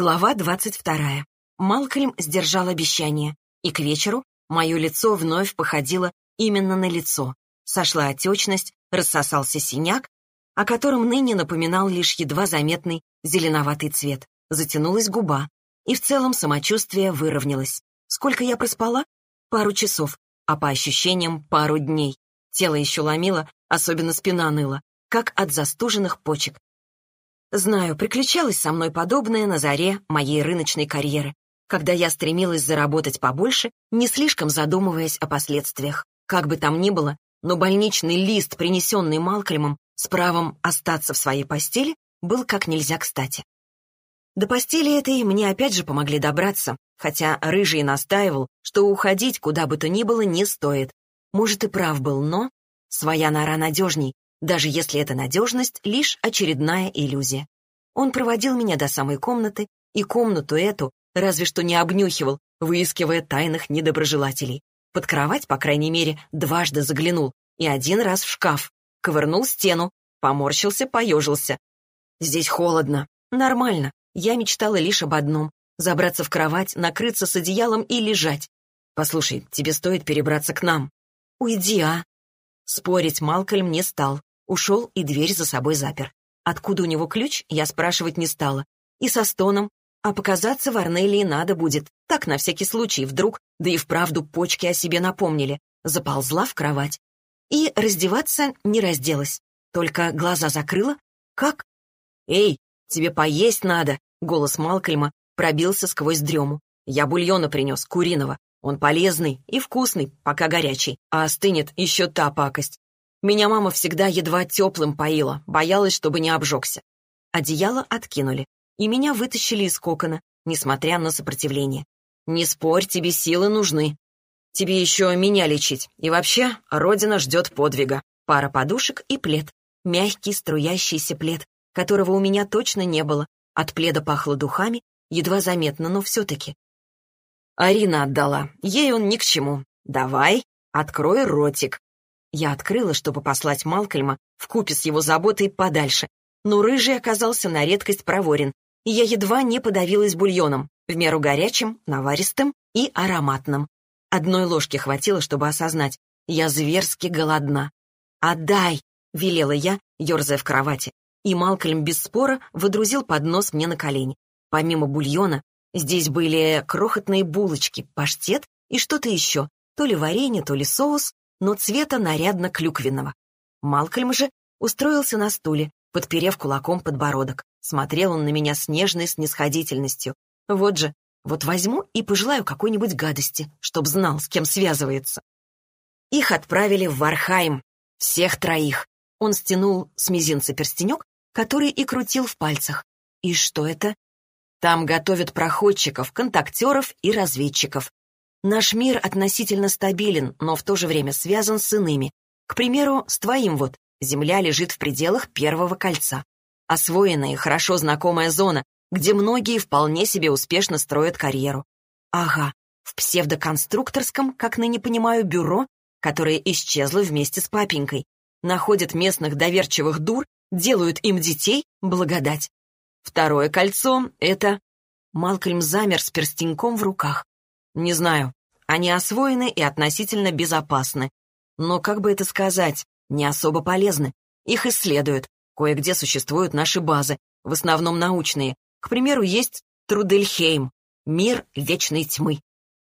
Глава двадцать вторая. Малкольм сдержал обещание, и к вечеру мое лицо вновь походило именно на лицо. Сошла отечность, рассосался синяк, о котором ныне напоминал лишь едва заметный зеленоватый цвет. Затянулась губа, и в целом самочувствие выровнялось. Сколько я проспала? Пару часов, а по ощущениям пару дней. Тело еще ломило, особенно спина ныла, как от застуженных почек. Знаю, приключалось со мной подобное на заре моей рыночной карьеры, когда я стремилась заработать побольше, не слишком задумываясь о последствиях. Как бы там ни было, но больничный лист, принесенный Малкольмом с правом остаться в своей постели, был как нельзя кстати. До постели этой мне опять же помогли добраться, хотя Рыжий настаивал, что уходить куда бы то ни было не стоит. Может, и прав был, но своя нора надежней, даже если эта надежность — лишь очередная иллюзия. Он проводил меня до самой комнаты, и комнату эту разве что не обнюхивал, выискивая тайных недоброжелателей. Под кровать, по крайней мере, дважды заглянул, и один раз в шкаф. Ковырнул стену, поморщился, поежился. Здесь холодно. Нормально. Я мечтала лишь об одном — забраться в кровать, накрыться с одеялом и лежать. «Послушай, тебе стоит перебраться к нам». «Уйди, а!» Спорить Малкольм не стал. Ушел и дверь за собой запер. Откуда у него ключ, я спрашивать не стала. И со стоном. А показаться в Арнелии надо будет. Так, на всякий случай, вдруг, да и вправду почки о себе напомнили. Заползла в кровать. И раздеваться не разделась. Только глаза закрыла. Как? «Эй, тебе поесть надо!» Голос Малкольма пробился сквозь дрему. «Я бульона принес, куриного. Он полезный и вкусный, пока горячий, а остынет еще та пакость. Меня мама всегда едва теплым поила, боялась, чтобы не обжегся. Одеяло откинули, и меня вытащили из кокона, несмотря на сопротивление. «Не спорь, тебе силы нужны. Тебе еще меня лечить. И вообще, Родина ждет подвига. Пара подушек и плед. Мягкий струящийся плед, которого у меня точно не было. От пледа пахло духами, едва заметно, но все-таки. Арина отдала. Ей он ни к чему. Давай, открой ротик. Я открыла, чтобы послать Малкольма в купе с его заботой подальше, но рыжий оказался на редкость проворен, и я едва не подавилась бульоном, в меру горячим, наваристым и ароматным. Одной ложки хватило, чтобы осознать, я зверски голодна. «Отдай!» — велела я, ерзая в кровати, и Малкольм без спора выдрузил поднос мне на колени. Помимо бульона, здесь были крохотные булочки, паштет и что-то еще, то ли варенье, то ли соус, но цвета нарядно-клюквенного. Малкольм же устроился на стуле, подперев кулаком подбородок. Смотрел он на меня с нежной снисходительностью. Вот же, вот возьму и пожелаю какой-нибудь гадости, чтоб знал, с кем связывается. Их отправили в Вархайм. Всех троих. Он стянул с мизинца перстенек, который и крутил в пальцах. И что это? Там готовят проходчиков, контактеров и разведчиков. Наш мир относительно стабилен, но в то же время связан с иными. К примеру, с твоим вот. Земля лежит в пределах первого кольца. Освоенная и хорошо знакомая зона, где многие вполне себе успешно строят карьеру. Ага, в псевдоконструкторском, как ныне понимаю, бюро, которое исчезло вместе с папенькой. Находят местных доверчивых дур, делают им детей, благодать. Второе кольцо — это... Малкольм замер с перстеньком в руках. Не знаю. Они освоены и относительно безопасны. Но, как бы это сказать, не особо полезны. Их исследуют. Кое-где существуют наши базы, в основном научные. К примеру, есть Трудельхейм, мир вечной тьмы.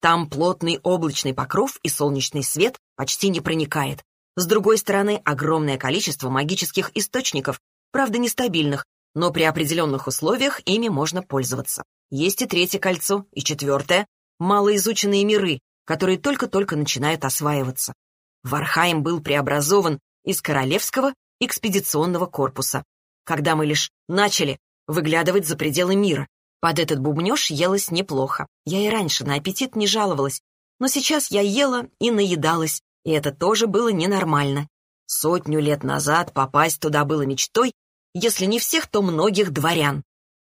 Там плотный облачный покров и солнечный свет почти не проникает. С другой стороны, огромное количество магических источников, правда нестабильных, но при определенных условиях ими можно пользоваться. Есть и третье кольцо, и четвертое, малоизученные миры, которые только-только начинают осваиваться. Вархайм был преобразован из Королевского экспедиционного корпуса, когда мы лишь начали выглядывать за пределы мира. Под этот бубнеж елось неплохо. Я и раньше на аппетит не жаловалась, но сейчас я ела и наедалась, и это тоже было ненормально. Сотню лет назад попасть туда было мечтой, если не всех, то многих дворян.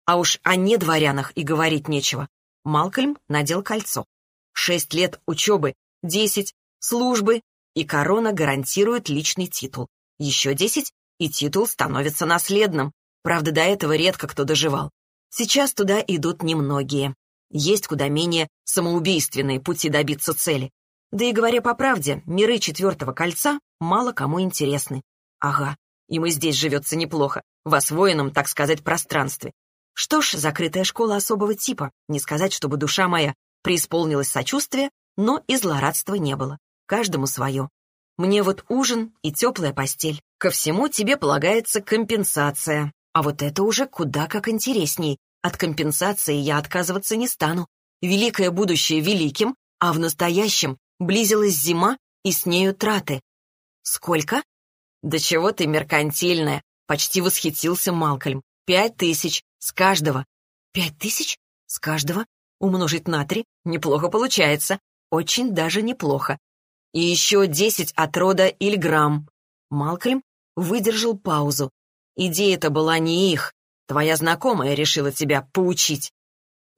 А уж о недворянах и говорить нечего. Малкольм надел кольцо. Шесть лет учебы, десять, службы, и корона гарантирует личный титул. Еще десять, и титул становится наследным. Правда, до этого редко кто доживал. Сейчас туда идут немногие. Есть куда менее самоубийственные пути добиться цели. Да и говоря по правде, миры четвертого кольца мало кому интересны. Ага, и мы здесь живется неплохо, в освоенном, так сказать, пространстве. Что ж, закрытая школа особого типа, не сказать, чтобы душа моя преисполнилась сочувствия, но и злорадства не было. Каждому свое. Мне вот ужин и теплая постель. Ко всему тебе полагается компенсация. А вот это уже куда как интересней. От компенсации я отказываться не стану. Великое будущее великим, а в настоящем близилась зима и с нею траты. Сколько? Да чего ты меркантильная, почти восхитился Малкольм. Пять тысяч с каждого. Пять тысяч? С каждого? Умножить на три? Неплохо получается. Очень даже неплохо и еще десять от рода Ильграм. Малкольм выдержал паузу. Идея-то была не их. Твоя знакомая решила тебя поучить.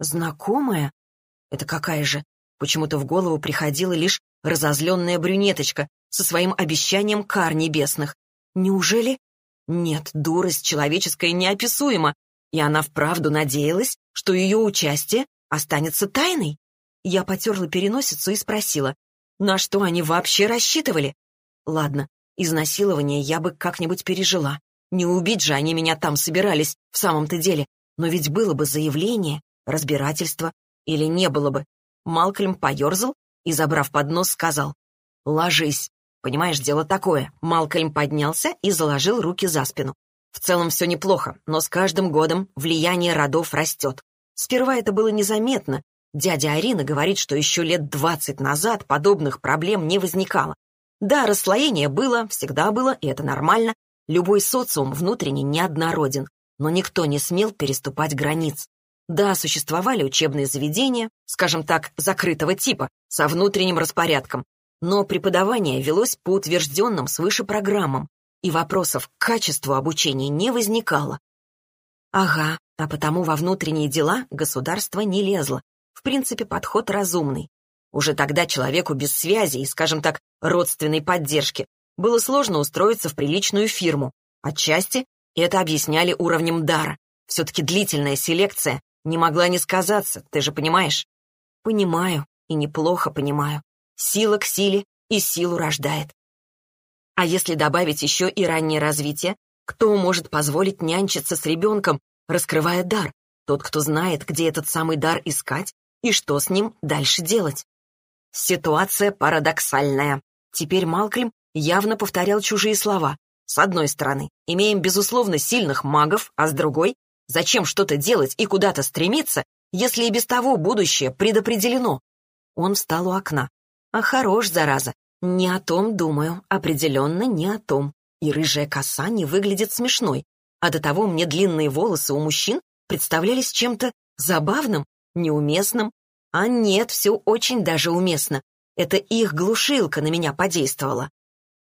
Знакомая? Это какая же? Почему-то в голову приходила лишь разозленная брюнеточка со своим обещанием кар небесных. Неужели? Нет, дурость человеческая неописуема, и она вправду надеялась, что ее участие останется тайной. Я потерла переносицу и спросила, на что они вообще рассчитывали? Ладно, изнасилование я бы как-нибудь пережила. Не убить же они меня там собирались, в самом-то деле. Но ведь было бы заявление, разбирательство, или не было бы. Малкольм поерзал и, забрав поднос, сказал «Ложись». Понимаешь, дело такое. Малкольм поднялся и заложил руки за спину. В целом все неплохо, но с каждым годом влияние родов растет. Сперва это было незаметно, Дядя Арина говорит, что еще лет двадцать назад подобных проблем не возникало. Да, расслоение было, всегда было, и это нормально. Любой социум внутренне неоднороден, но никто не смел переступать границ. Да, существовали учебные заведения, скажем так, закрытого типа, со внутренним распорядком, но преподавание велось по утвержденным свыше программам, и вопросов к качеству обучения не возникало. Ага, а потому во внутренние дела государство не лезло, в принципе, подход разумный. Уже тогда человеку без связи и, скажем так, родственной поддержки было сложно устроиться в приличную фирму. Отчасти это объясняли уровнем дара. Все-таки длительная селекция не могла не сказаться, ты же понимаешь? Понимаю, и неплохо понимаю. Сила к силе и силу рождает. А если добавить еще и раннее развитие, кто может позволить нянчиться с ребенком, раскрывая дар? Тот, кто знает, где этот самый дар искать и что с ним дальше делать. Ситуация парадоксальная. Теперь Малкольм явно повторял чужие слова. С одной стороны, имеем, безусловно, сильных магов, а с другой, зачем что-то делать и куда-то стремиться, если и без того будущее предопределено? Он встал у окна. А хорош, зараза. Не о том думаю, определенно не о том. И рыжая коса не выглядит смешной. А до того мне длинные волосы у мужчин представлялись чем-то забавным неуместным. А нет, все очень даже уместно. Это их глушилка на меня подействовала.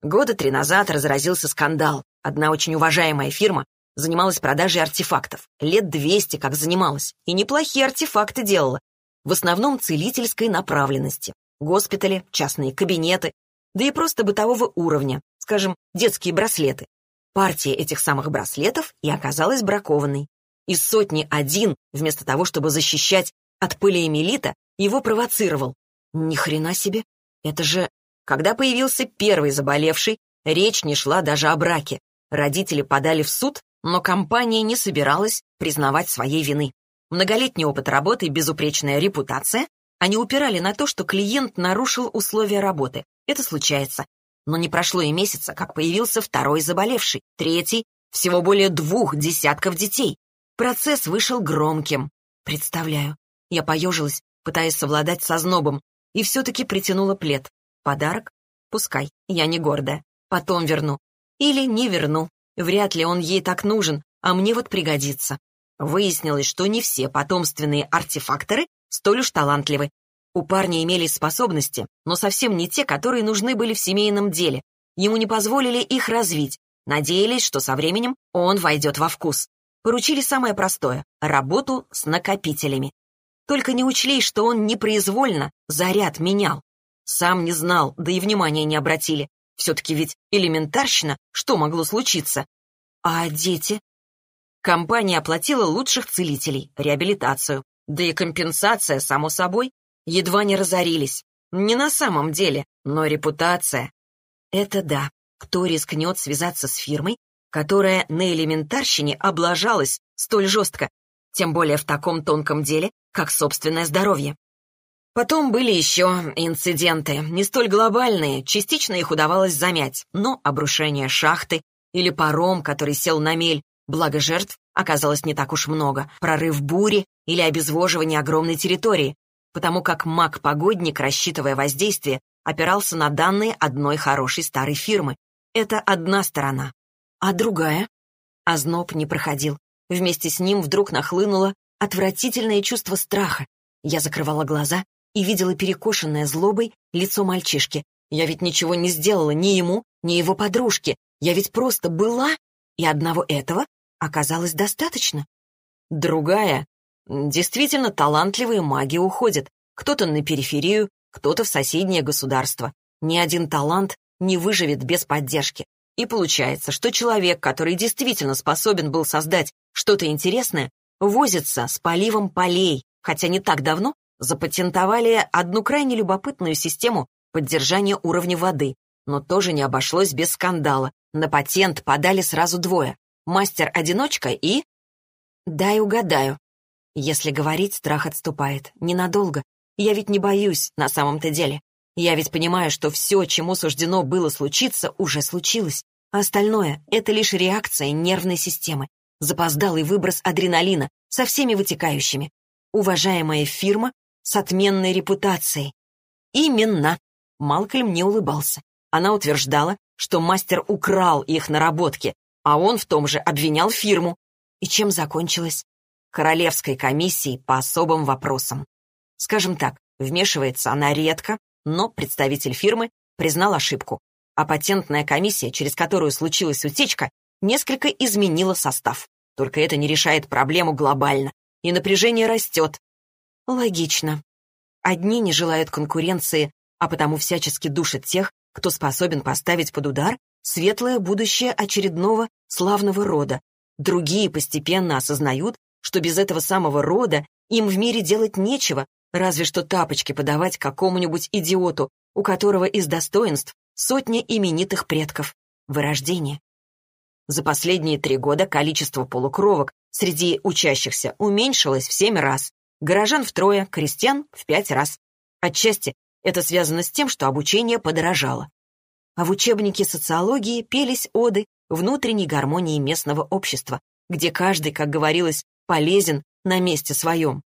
Года три назад разразился скандал. Одна очень уважаемая фирма занималась продажей артефактов. Лет двести как занималась. И неплохие артефакты делала. В основном целительской направленности. Госпитали, частные кабинеты, да и просто бытового уровня, скажем, детские браслеты. Партия этих самых браслетов и оказалась бракованной. Из сотни один, вместо того, чтобы защищать от полиэмилита, его провоцировал. Ни хрена себе. Это же... Когда появился первый заболевший, речь не шла даже о браке. Родители подали в суд, но компания не собиралась признавать своей вины. Многолетний опыт работы и безупречная репутация, они упирали на то, что клиент нарушил условия работы. Это случается. Но не прошло и месяца, как появился второй заболевший, третий, всего более двух десятков детей. Процесс вышел громким. Представляю. Я поежилась, пытаясь совладать со знобом, и все-таки притянула плед. Подарок? Пускай, я не гордая. Потом верну. Или не верну. Вряд ли он ей так нужен, а мне вот пригодится. Выяснилось, что не все потомственные артефакторы столь уж талантливы. У парня имелись способности, но совсем не те, которые нужны были в семейном деле. Ему не позволили их развить. Надеялись, что со временем он войдет во вкус поручили самое простое — работу с накопителями. Только не учли, что он непроизвольно заряд менял. Сам не знал, да и внимания не обратили. Все-таки ведь элементарщина, что могло случиться? А дети? Компания оплатила лучших целителей, реабилитацию. Да и компенсация, само собой, едва не разорились. Не на самом деле, но репутация. Это да. Кто рискнет связаться с фирмой, которая на элементарщине облажалась столь жестко, тем более в таком тонком деле, как собственное здоровье? Потом были еще инциденты, не столь глобальные, частично их удавалось замять, но обрушение шахты или паром, который сел на мель, благо жертв оказалось не так уж много, прорыв бури или обезвоживание огромной территории, потому как маг-погодник, рассчитывая воздействие, опирался на данные одной хорошей старой фирмы. Это одна сторона. А другая? Озноб не проходил. Вместе с ним вдруг нахлынуло отвратительное чувство страха. Я закрывала глаза и видела перекошенное злобой лицо мальчишки. Я ведь ничего не сделала ни ему, ни его подружке. Я ведь просто была, и одного этого оказалось достаточно. Другая. Действительно, талантливые маги уходят. Кто-то на периферию, кто-то в соседнее государство. Ни один талант не выживет без поддержки. И получается, что человек, который действительно способен был создать что-то интересное, возится с поливом полей, хотя не так давно запатентовали одну крайне любопытную систему поддержания уровня воды, но тоже не обошлось без скандала. На патент подали сразу двое. Мастер-одиночка и... Дай угадаю. Если говорить, страх отступает. Ненадолго. Я ведь не боюсь на самом-то деле. Я ведь понимаю, что все, чему суждено было случиться, уже случилось. А остальное — это лишь реакция нервной системы. Запоздалый выброс адреналина со всеми вытекающими. Уважаемая фирма с отменной репутацией. Именно. Малкольм не улыбался. Она утверждала, что мастер украл их наработки, а он в том же обвинял фирму. И чем закончилось? Королевской комиссией по особым вопросам. Скажем так, вмешивается она редко, но представитель фирмы признал ошибку, а патентная комиссия, через которую случилась утечка, несколько изменила состав. Только это не решает проблему глобально, и напряжение растет, Логично. Одни не желают конкуренции, а потому всячески душат тех, кто способен поставить под удар светлое будущее очередного славного рода. Другие постепенно осознают, что без этого самого рода им в мире делать нечего, разве что тапочки подавать какому-нибудь идиоту, у которого из достоинств сотни именитых предков. Вырождение. За последние три года количество полукровок среди учащихся уменьшилось в семь раз, горожан втрое, крестьян в пять раз. Отчасти это связано с тем, что обучение подорожало. А в учебнике социологии пелись оды внутренней гармонии местного общества, где каждый, как говорилось, полезен на месте своем.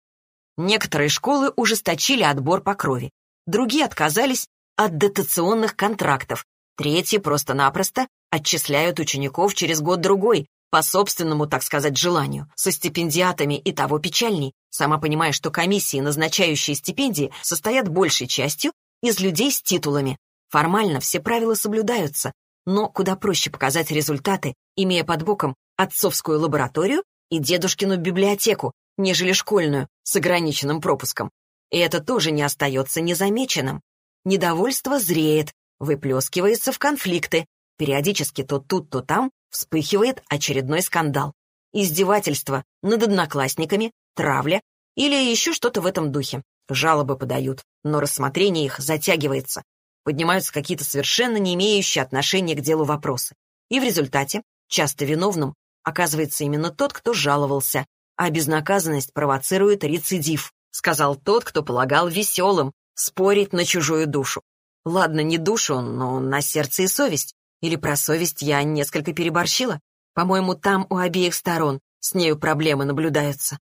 Некоторые школы ужесточили отбор по крови, другие отказались от дотационных контрактов, третьи просто-напросто отчисляют учеников через год-другой, по собственному, так сказать, желанию, со стипендиатами и того печальней, сама понимая, что комиссии, назначающие стипендии, состоят большей частью из людей с титулами. Формально все правила соблюдаются, но куда проще показать результаты, имея под боком отцовскую лабораторию и дедушкину библиотеку, нежели школьную, с ограниченным пропуском. И это тоже не остается незамеченным. Недовольство зреет, выплескивается в конфликты, периодически то тут, то там вспыхивает очередной скандал. Издевательство над одноклассниками, травля или еще что-то в этом духе. Жалобы подают, но рассмотрение их затягивается. Поднимаются какие-то совершенно не имеющие отношения к делу вопросы. И в результате часто виновным оказывается именно тот, кто жаловался, а безнаказанность провоцирует рецидив, сказал тот, кто полагал веселым спорить на чужую душу. Ладно, не душу, но на сердце и совесть. Или про совесть я несколько переборщила? По-моему, там у обеих сторон с нею проблемы наблюдаются.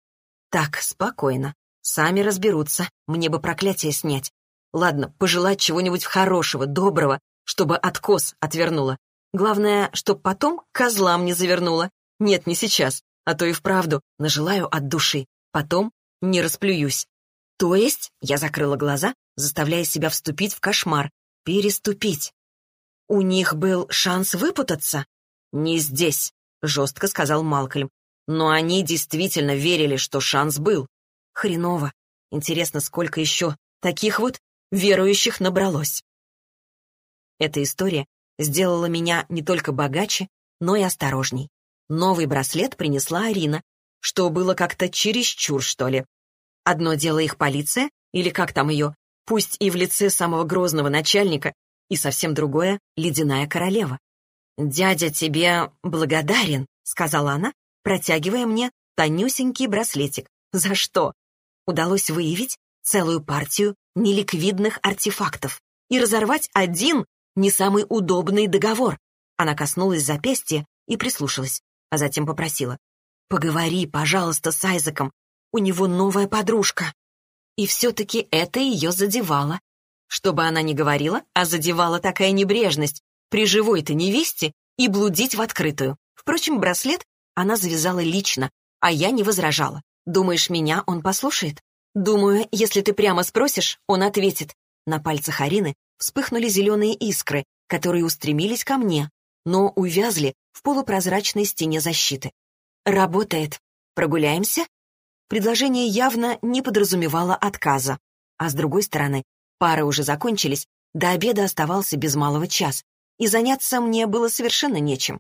Так, спокойно. Сами разберутся. Мне бы проклятие снять. Ладно, пожелать чего-нибудь хорошего, доброго, чтобы откос отвернула. Главное, чтоб потом козлам не завернула. Нет, не сейчас, а то и вправду нажелаю от души. Потом не расплююсь. То есть я закрыла глаза, заставляя себя вступить в кошмар, переступить. У них был шанс выпутаться? Не здесь, жестко сказал Малкольм. Но они действительно верили, что шанс был. Хреново. Интересно, сколько еще таких вот верующих набралось. Эта история сделала меня не только богаче, но и осторожней. Новый браслет принесла Арина, что было как-то чересчур, что ли. Одно дело их полиция, или как там ее, пусть и в лице самого грозного начальника, и совсем другое — ледяная королева. «Дядя тебе благодарен», — сказала она, протягивая мне тонюсенький браслетик. «За что?» Удалось выявить целую партию неликвидных артефактов и разорвать один, не самый удобный договор. Она коснулась запястья и прислушалась, а затем попросила. «Поговори, пожалуйста, с Айзеком. У него новая подружка». И все-таки это ее задевало. Что бы она ни говорила, а задевала такая небрежность при живой-то невесте и блудить в открытую. Впрочем, браслет она завязала лично, а я не возражала. Думаешь, меня он послушает? Думаю, если ты прямо спросишь, он ответит. На пальцах Арины вспыхнули зеленые искры, которые устремились ко мне, но увязли в полупрозрачной стене защиты. «Работает. Прогуляемся?» Предложение явно не подразумевало отказа. А с другой стороны, пары уже закончились, до обеда оставался без малого час, и заняться мне было совершенно нечем.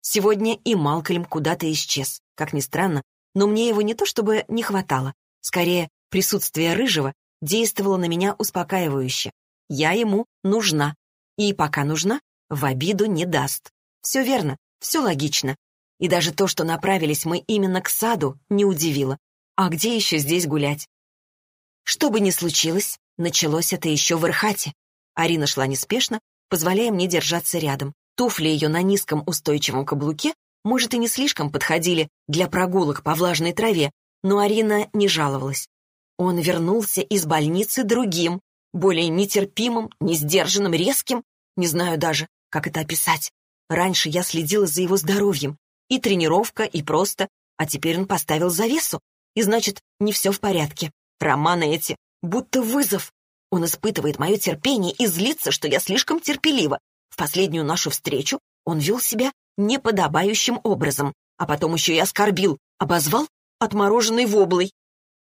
Сегодня и Малкольм куда-то исчез. Как ни странно, но мне его не то чтобы не хватало. Скорее, присутствие Рыжего действовало на меня успокаивающе. Я ему нужна. И пока нужна, в обиду не даст. Все верно, все логично. И даже то, что направились мы именно к саду, не удивило. А где еще здесь гулять? Что бы ни случилось, началось это еще в Ирхате. Арина шла неспешно, позволяя мне держаться рядом. Туфли ее на низком устойчивом каблуке, может, и не слишком подходили для прогулок по влажной траве, но Арина не жаловалась. Он вернулся из больницы другим, более нетерпимым, несдержанным, резким, не знаю даже, как это описать. Раньше я следила за его здоровьем, и тренировка, и просто, а теперь он поставил завесу, и значит, не все в порядке. Романы эти, будто вызов. Он испытывает мое терпение и злится, что я слишком терпелива, в последнюю нашу встречу он вел себя неподобающим образом, а потом еще и оскорбил, обозвал отмороженной воблой.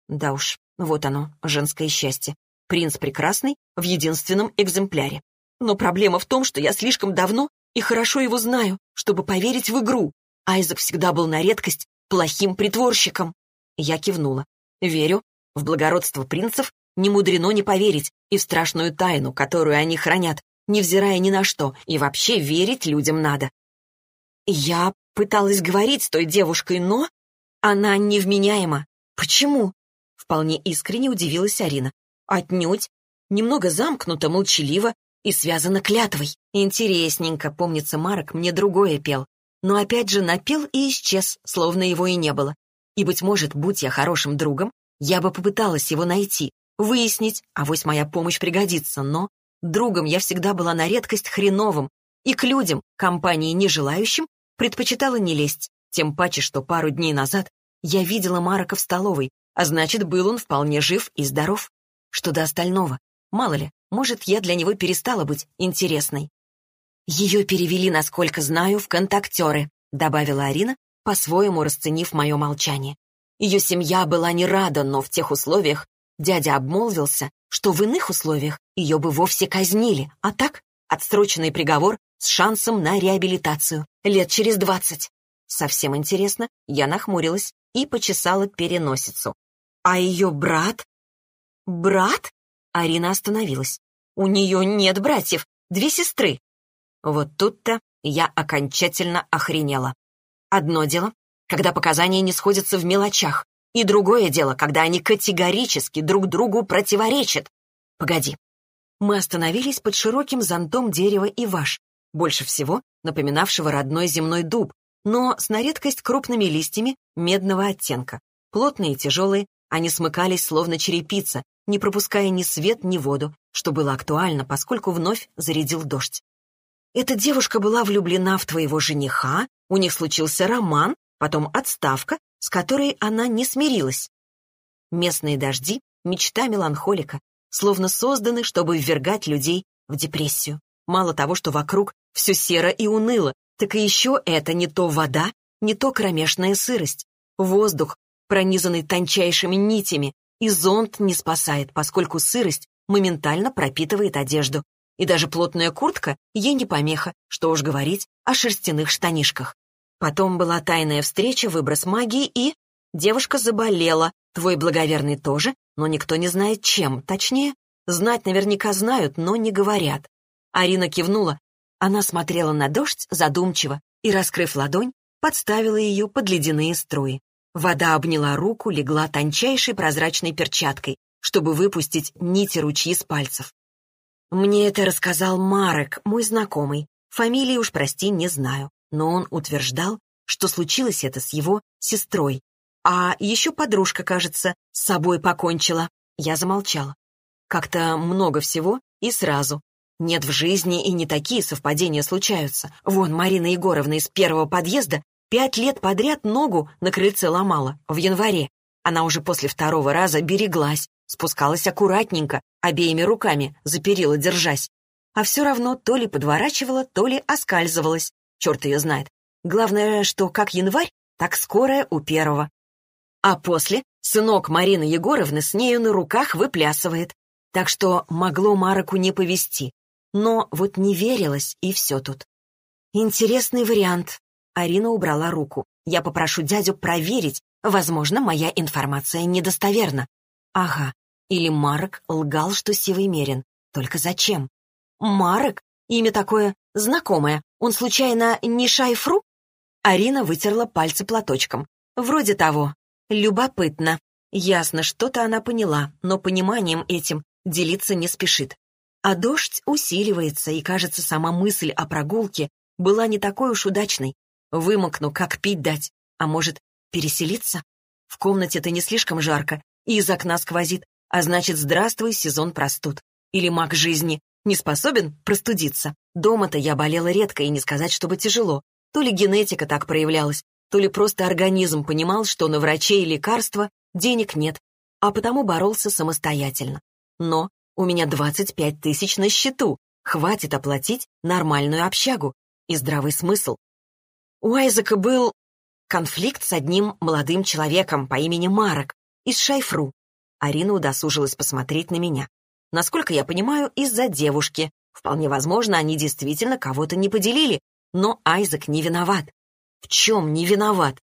Да уж, вот оно, женское счастье. Принц прекрасный в единственном экземпляре. Но проблема в том, что я слишком давно и хорошо его знаю, чтобы поверить в игру. Айзек всегда был на редкость плохим притворщиком. Я кивнула. Верю, в благородство принцев не мудрено не поверить и в страшную тайну, которую они хранят, невзирая ни на что, и вообще верить людям надо. Я пыталась говорить с той девушкой, но она невменяема. Почему? Вполне искренне удивилась Арина. Отнюдь. Немного замкнуто, молчаливо и связано клятвой. Интересненько, помнится, Марок мне другое пел. Но опять же напел и исчез, словно его и не было. И, быть может, будь я хорошим другом, я бы попыталась его найти, выяснить, а вось моя помощь пригодится, но Другом я всегда была на редкость хреновым, и к людям, компании не желающим, предпочитала не лезть, тем паче, что пару дней назад я видела Марока в столовой, а значит, был он вполне жив и здоров. Что до остального, мало ли, может, я для него перестала быть интересной. Ее перевели, насколько знаю, в контактеры, добавила Арина, по-своему расценив мое молчание. Ее семья была не рада, но в тех условиях дядя обмолвился, что в иных условиях ее бы вовсе казнили, а так отсроченный приговор с шансом на реабилитацию лет через двадцать. Совсем интересно, я нахмурилась и почесала переносицу. А ее брат? Брат? Арина остановилась. У нее нет братьев, две сестры. Вот тут-то я окончательно охренела. Одно дело, когда показания не сходятся в мелочах, и другое дело, когда они категорически друг другу противоречат. Погоди. Мы остановились под широким зонтом дерева и ваш, больше всего напоминавшего родной земной дуб, но с на редкость крупными листьями медного оттенка. Плотные и тяжелые, они смыкались словно черепица, не пропуская ни свет, ни воду, что было актуально, поскольку вновь зарядил дождь. Эта девушка была влюблена в твоего жениха, у них случился роман, потом отставка, с которой она не смирилась. Местные дожди — мечта меланхолика, словно созданы, чтобы ввергать людей в депрессию. Мало того, что вокруг все серо и уныло, так и еще это не то вода, не то кромешная сырость. Воздух, пронизанный тончайшими нитями, и зонт не спасает, поскольку сырость моментально пропитывает одежду. И даже плотная куртка ей не помеха, что уж говорить о шерстяных штанишках. Потом была тайная встреча, выброс магии и... Девушка заболела, твой благоверный тоже, но никто не знает чем. Точнее, знать наверняка знают, но не говорят. Арина кивнула. Она смотрела на дождь задумчиво и, раскрыв ладонь, подставила ее под ледяные струи. Вода обняла руку, легла тончайшей прозрачной перчаткой, чтобы выпустить нити ручьи с пальцев. Мне это рассказал Марек, мой знакомый. Фамилии уж, прости, не знаю. Но он утверждал, что случилось это с его сестрой. А еще подружка, кажется, с собой покончила. Я замолчала. Как-то много всего и сразу. Нет в жизни и не такие совпадения случаются. Вон Марина Егоровна из первого подъезда пять лет подряд ногу на крыльце ломала, в январе. Она уже после второго раза береглась, спускалась аккуратненько, обеими руками, за перила держась. А все равно то ли подворачивала, то ли оскальзывалась. Черт ее знает. Главное, что как январь, так скорая у первого. А после сынок Марины Егоровны с нею на руках выплясывает. Так что могло Мароку не повести. Но вот не верилось, и все тут. Интересный вариант. Арина убрала руку. Я попрошу дядю проверить. Возможно, моя информация недостоверна. Ага. Или Марок лгал, что сивый мерин. Только зачем? Марок? Имя такое знакомое. Он, случайно, не Шайфру? Арина вытерла пальцы платочком. Вроде того. Любопытно. Ясно, что-то она поняла, но пониманием этим делиться не спешит. А дождь усиливается, и, кажется, сама мысль о прогулке была не такой уж удачной. Вымокну, как пить дать. А может, переселиться? В комнате-то не слишком жарко, и из окна сквозит, а значит, здравствуй, сезон простуд. Или маг жизни не способен простудиться. Дома-то я болела редко, и не сказать, чтобы тяжело. То ли генетика так проявлялась, то ли просто организм понимал, что на врачей и лекарства денег нет, а потому боролся самостоятельно. Но у меня 25 тысяч на счету, хватит оплатить нормальную общагу и здравый смысл. У Айзека был конфликт с одним молодым человеком по имени Марок из Шайфру. Арина удосужилась посмотреть на меня. Насколько я понимаю, из-за девушки. Вполне возможно, они действительно кого-то не поделили, но Айзек не виноват. В чем не виноват?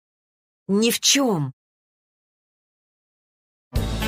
Ни в чем.